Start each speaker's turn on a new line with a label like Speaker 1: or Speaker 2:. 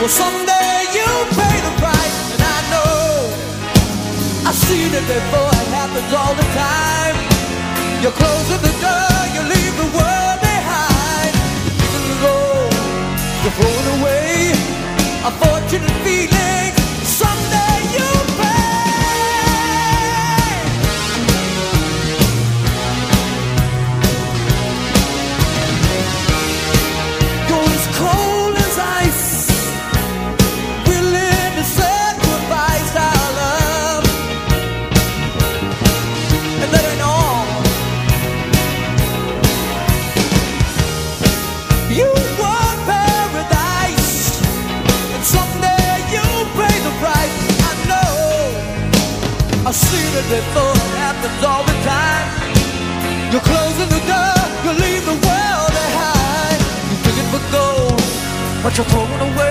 Speaker 1: Well, someday you'll pay the price, and I know I've seen it before. It happens all the time. I happens all the time. You're closing the door. You leave the world behind. You dig it for gold, but you're throwing away